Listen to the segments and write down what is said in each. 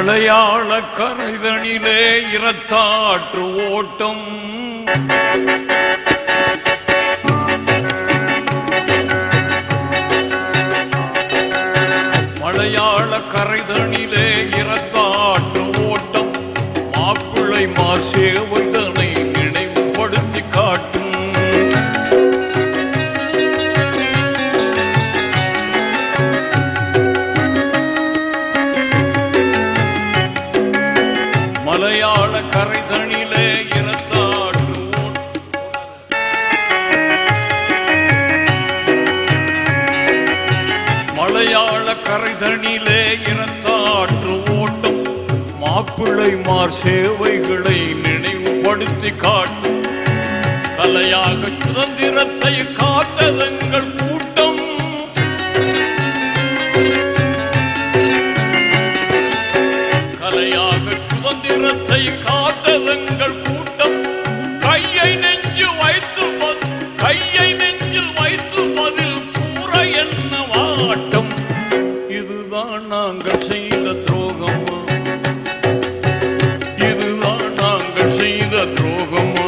மலையாள கரைதனிலே இரத்தாற்று ஓட்டம். மலையாள கரைதனிலே மலையாள கரைதனிலே இரத்தாற்று ஓட்டம். மாப்பிள்ளைமார் சேவைகளை நினைவுபடுத்தி காட்டும். கலையாக சுதந்திரத்தை காத்ததெங்கள் இதுதான் நாங்கள் செய்த துரோகமா? இதுதான் நாங்கள் செய்த துரோகமா?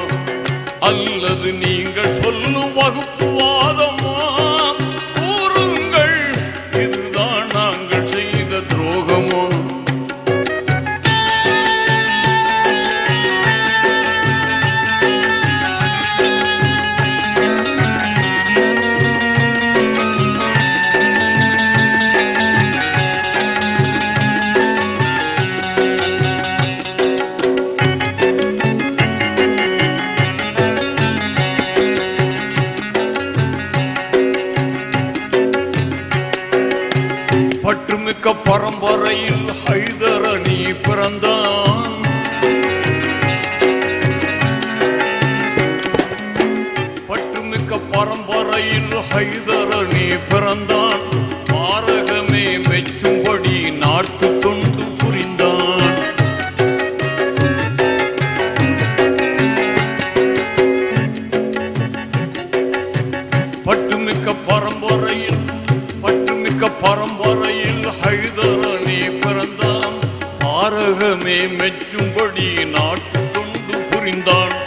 அல்லது நீங்கள் சொல்லும் வகுப்பு ஹைதரணி பிறந்தான். பற்றுமிக்க பரம்பரையில் ஹைதரணி பிறந்தான். உலகமே மெச்சும்படி நாட்டு தொண்டு புரிந்தான்.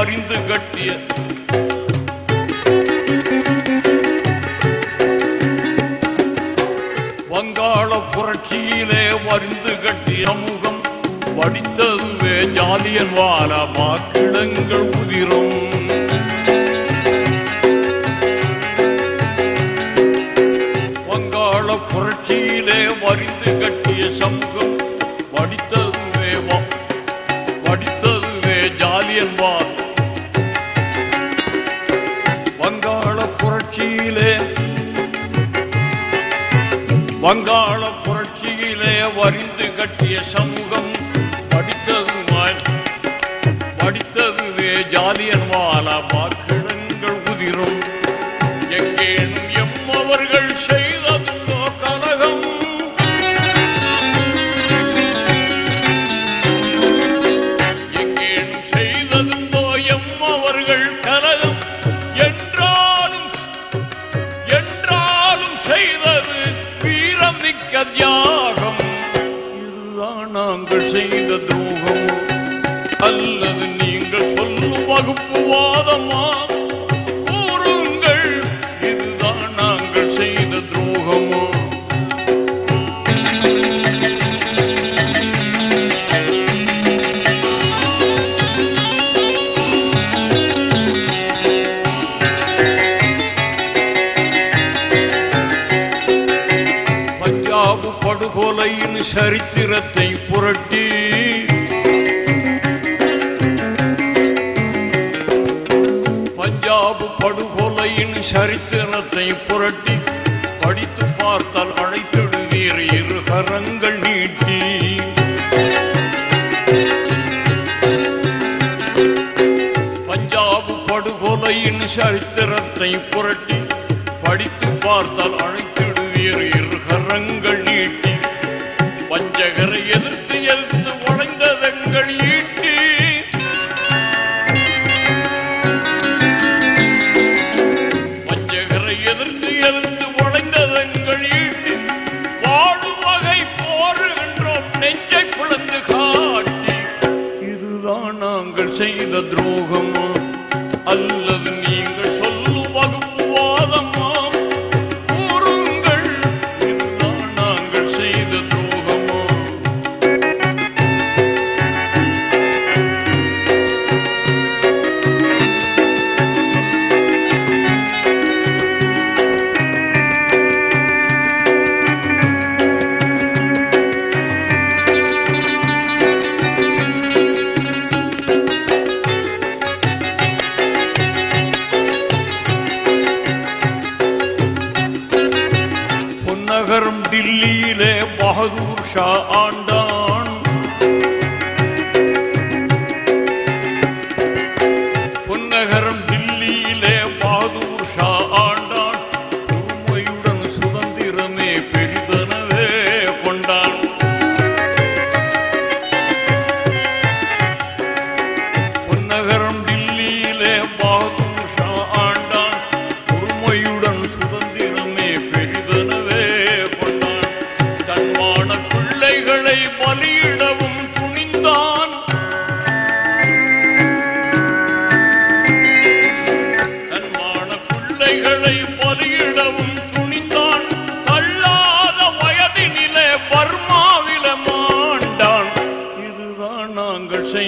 புரட்சியிலே கட்டிய வங்காள புரட்சியிலே வரிந்து கட்டிய சமூகம் வடித்ததுவே ஜாலியன் வாலமாக்கு வங்காள புரட்சியிலே வரிந்து கட்டிய சமூகம் படித்ததுமாய் படித்ததுவே ஜாலியன் வாலா வாக்கிடங்கள் உதிரும். எங்கேனும் எம்மவர்கள் வீரம் தியாகம் இதுதான் நாங்கள் செய்த துரோகம். அல்லது நீங்கள் சொல்லும் வகுப்புவாதமா உலாவு படுகொலையின் சரித்திரத்தை புரட்டி. பஞ்சாபு படுகொலையின் சரித்திரத்தை புரட்டி. படித்து பார்த்தால் அழைத்திடுவீர் இரு கரங்கள் நீட்டி. பஞ்சாபு படுகொலையின் சரித்திரத்தை புரட்டி. படித்து பார்த்தால் அழைத்திடுவீர் நீட்டி Shah on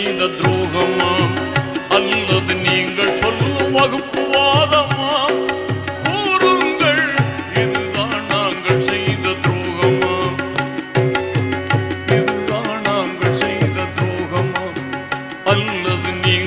செய்த துரோகமா? அல்லது நீங்கள் சொல்லும் வகுப்பு வாதமா? கூறுங்கள் இதுதான் நாங்கள் செய்த துரோகமா? இதுதான் நாங்கள் செய்த துரோகமா? அல்லது நீங்கள்